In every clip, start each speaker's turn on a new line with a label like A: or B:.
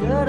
A: Good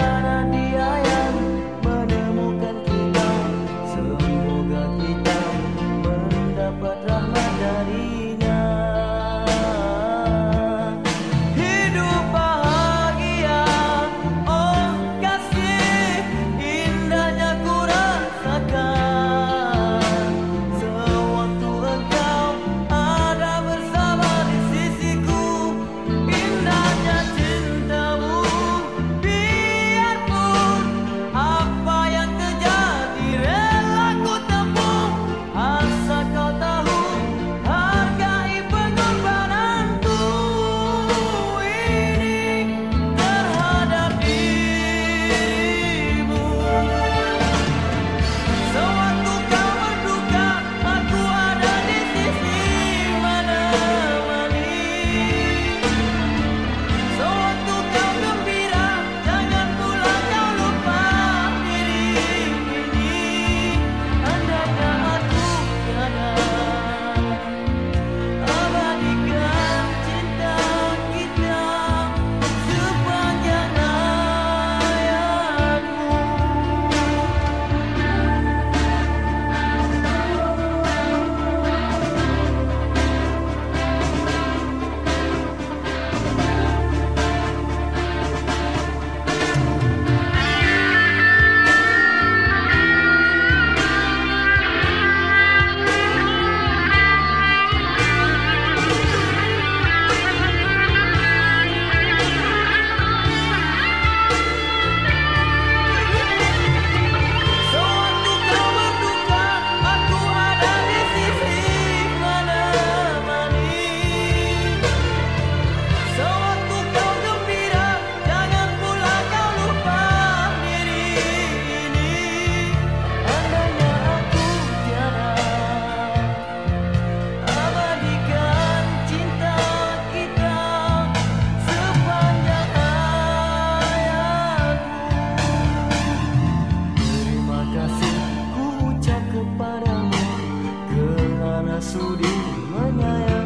A: Manaya.